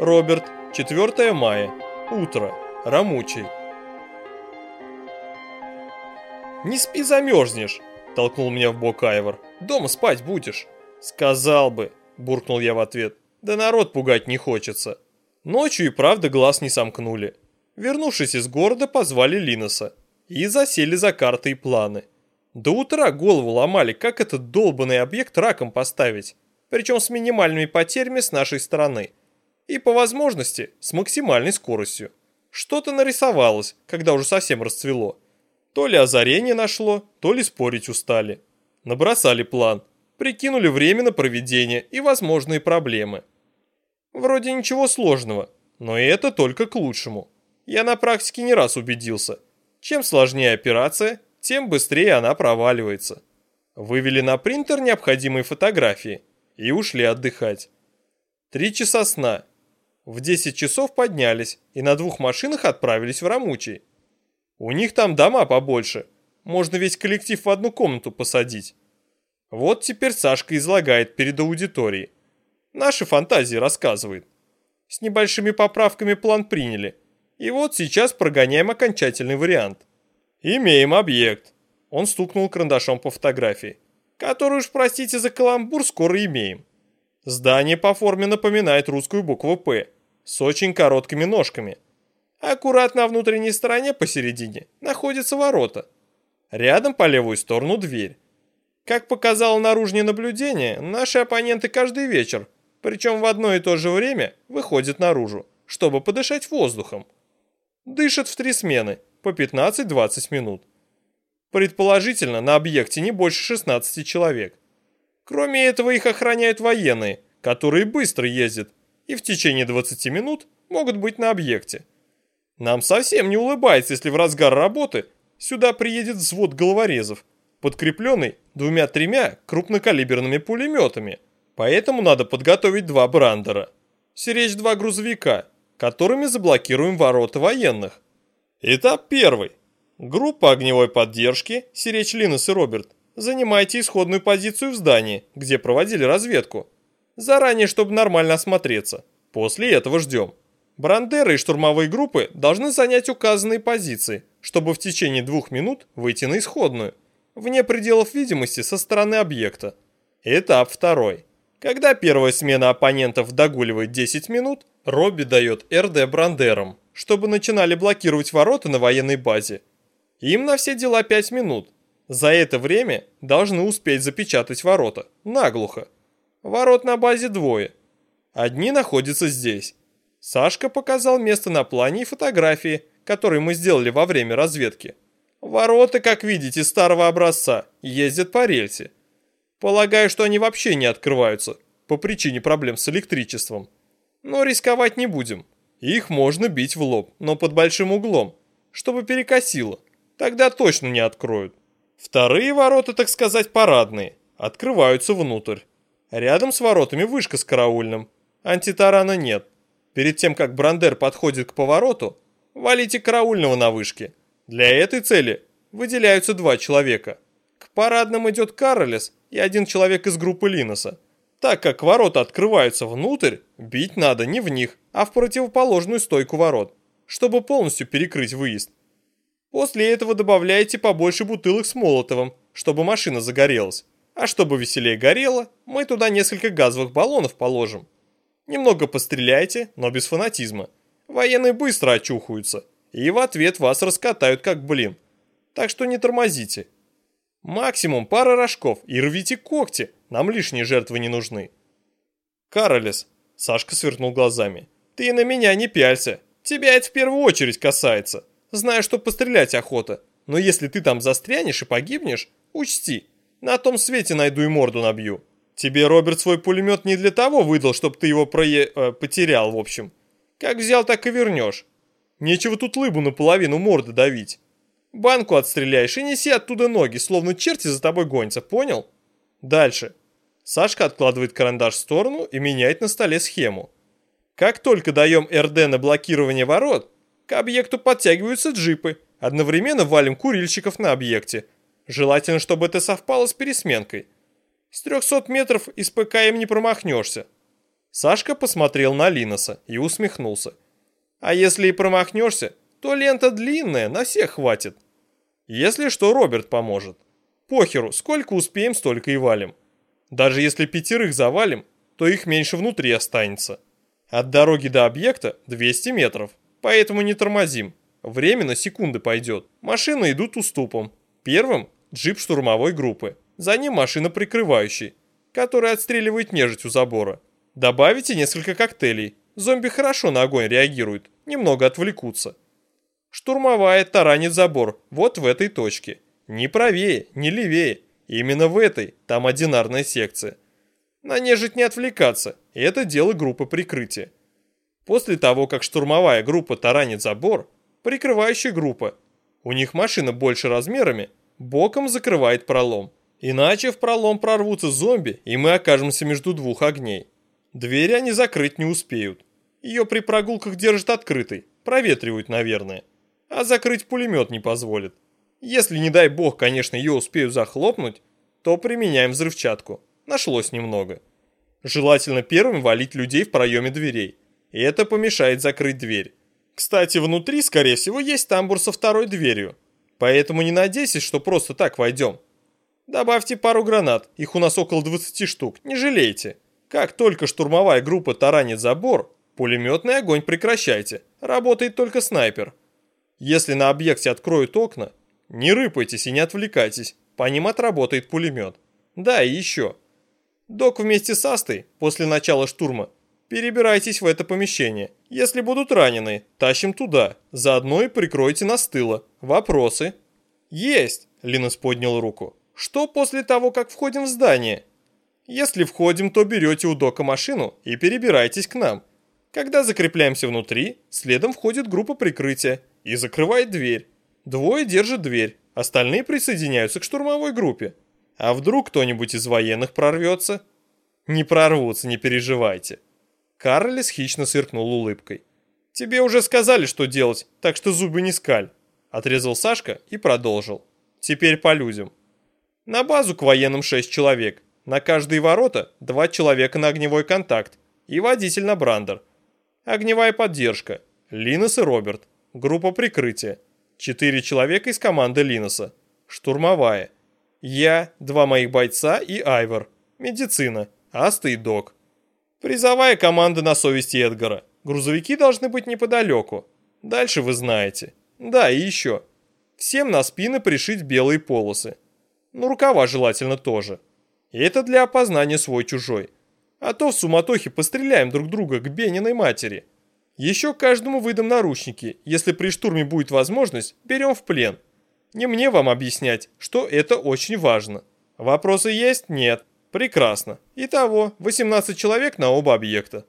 Роберт, 4 мая. Утро. Рамучий. «Не спи, замерзнешь!» – толкнул меня в бок Айвор. «Дома спать будешь!» «Сказал бы!» – буркнул я в ответ. «Да народ пугать не хочется!» Ночью и правда глаз не сомкнули. Вернувшись из города, позвали Линоса и засели за карты и планы. До утра голову ломали, как этот долбанный объект раком поставить, причем с минимальными потерями с нашей стороны. И по возможности с максимальной скоростью. Что-то нарисовалось, когда уже совсем расцвело. То ли озарение нашло, то ли спорить устали. Набросали план, прикинули время на проведение и возможные проблемы. Вроде ничего сложного, но и это только к лучшему. Я на практике не раз убедился. Чем сложнее операция, тем быстрее она проваливается. Вывели на принтер необходимые фотографии и ушли отдыхать. Три часа сна. В 10 часов поднялись и на двух машинах отправились в Рамучий. У них там дома побольше. Можно весь коллектив в одну комнату посадить. Вот теперь Сашка излагает перед аудиторией. Наши фантазии рассказывает. С небольшими поправками план приняли. И вот сейчас прогоняем окончательный вариант. Имеем объект. Он стукнул карандашом по фотографии. Который уж, простите за каламбур, скоро имеем. Здание по форме напоминает русскую букву «П» с очень короткими ножками. Аккуратно на внутренней стороне посередине находятся ворота. Рядом по левую сторону дверь. Как показало наружное наблюдение, наши оппоненты каждый вечер, причем в одно и то же время, выходят наружу, чтобы подышать воздухом. Дышат в три смены, по 15-20 минут. Предположительно, на объекте не больше 16 человек. Кроме этого, их охраняют военные, которые быстро ездят и в течение 20 минут могут быть на объекте. Нам совсем не улыбается, если в разгар работы сюда приедет взвод головорезов, подкрепленный двумя-тремя крупнокалиберными пулеметами. Поэтому надо подготовить два брандера. Стеречь два грузовика, которыми заблокируем ворота военных. Этап первый. Группа огневой поддержки, Сиречь Линус и Роберт, занимайте исходную позицию в здании, где проводили разведку. Заранее, чтобы нормально осмотреться. После этого ждем. Брандеры и штурмовые группы должны занять указанные позиции, чтобы в течение двух минут выйти на исходную, вне пределов видимости со стороны объекта. Этап второй. Когда первая смена оппонентов догуливает 10 минут, Робби дает РД Брандерам, чтобы начинали блокировать ворота на военной базе. Им на все дела 5 минут. За это время должны успеть запечатать ворота, наглухо. Ворот на базе двое. Одни находятся здесь, Сашка показал место на плане и фотографии, которые мы сделали во время разведки. Ворота, как видите, старого образца, ездят по рельсе. Полагаю, что они вообще не открываются, по причине проблем с электричеством. Но рисковать не будем. Их можно бить в лоб, но под большим углом, чтобы перекосило. Тогда точно не откроют. Вторые ворота, так сказать, парадные, открываются внутрь. Рядом с воротами вышка с караульным. Антитарана нет. Перед тем, как Брандер подходит к повороту, валите караульного на вышке. Для этой цели выделяются два человека. К парадным идет Каролес и один человек из группы Линоса. Так как ворота открываются внутрь, бить надо не в них, а в противоположную стойку ворот, чтобы полностью перекрыть выезд. После этого добавляете побольше бутылок с молотовым, чтобы машина загорелась. А чтобы веселее горело, мы туда несколько газовых баллонов положим. Немного постреляйте, но без фанатизма. Военные быстро очухаются, и в ответ вас раскатают как блин. Так что не тормозите. Максимум пара рожков и рвите когти, нам лишние жертвы не нужны. Каролес, Сашка свернул глазами, ты на меня не пялься. Тебя это в первую очередь касается. Знаю, что пострелять охота, но если ты там застрянешь и погибнешь, учти, на том свете найду и морду набью. Тебе Роберт свой пулемет не для того выдал, чтобы ты его прое... Э, потерял, в общем. Как взял, так и вернешь. Нечего тут лыбу наполовину морды давить. Банку отстреляешь и неси оттуда ноги, словно черти за тобой гонятся, понял? Дальше. Сашка откладывает карандаш в сторону и меняет на столе схему. Как только даем РД на блокирование ворот, к объекту подтягиваются джипы, одновременно валим курильщиков на объекте. Желательно, чтобы это совпало с пересменкой. С 300 метров из ПКМ не промахнешься. Сашка посмотрел на Линоса и усмехнулся. А если и промахнешься, то лента длинная, на всех хватит. Если что, Роберт поможет. Похеру, сколько успеем, столько и валим. Даже если пятерых завалим, то их меньше внутри останется. От дороги до объекта 200 метров, поэтому не тормозим. Время на секунды пойдет. Машины идут уступом. Первым джип штурмовой группы. За ним машина прикрывающей, которая отстреливает нежить у забора. Добавите несколько коктейлей. Зомби хорошо на огонь реагируют, немного отвлекутся. Штурмовая таранит забор вот в этой точке. Ни правее, ни левее. Именно в этой, там одинарная секция. На нежить не отвлекаться, это дело группы прикрытия. После того, как штурмовая группа таранит забор, прикрывающая группа, у них машина больше размерами, боком закрывает пролом. Иначе в пролом прорвутся зомби, и мы окажемся между двух огней. Двери они закрыть не успеют. Ее при прогулках держат открытой, проветривают, наверное. А закрыть пулемет не позволит. Если, не дай бог, конечно, ее успеют захлопнуть, то применяем взрывчатку. Нашлось немного. Желательно первым валить людей в проеме дверей. И это помешает закрыть дверь. Кстати, внутри, скорее всего, есть тамбур со второй дверью. Поэтому не надейся, что просто так войдем. Добавьте пару гранат, их у нас около 20 штук, не жалейте. Как только штурмовая группа таранит забор, пулеметный огонь прекращайте, работает только снайпер. Если на объекте откроют окна, не рыпайтесь и не отвлекайтесь, по ним отработает пулемет. Да, и еще. Док вместе с Астой после начала штурма перебирайтесь в это помещение. Если будут ранены, тащим туда, заодно и прикройте нас тыла. Вопросы? Есть, Линус поднял руку. Что после того, как входим в здание? Если входим, то берете у дока машину и перебирайтесь к нам. Когда закрепляемся внутри, следом входит группа прикрытия и закрывает дверь. Двое держат дверь, остальные присоединяются к штурмовой группе. А вдруг кто-нибудь из военных прорвется? Не прорвутся, не переживайте. Карлис хищно сыркнул улыбкой. Тебе уже сказали, что делать, так что зубы не скаль. Отрезал Сашка и продолжил. Теперь по людям. На базу к военным шесть человек. На каждые ворота два человека на огневой контакт и водитель на брандер. Огневая поддержка. Линос и Роберт. Группа прикрытия. Четыре человека из команды Линоса. Штурмовая. Я, два моих бойца и Айвор. Медицина. Аста и Док. Призовая команда на совести Эдгара. Грузовики должны быть неподалеку. Дальше вы знаете. Да, и еще. Всем на спины пришить белые полосы. Ну, рукава желательно тоже. И это для опознания свой-чужой. А то в суматохе постреляем друг друга к Бениной матери. Еще каждому выдам наручники. Если при штурме будет возможность, берем в плен. Не мне вам объяснять, что это очень важно. Вопросы есть? Нет. Прекрасно. Итого, 18 человек на оба объекта.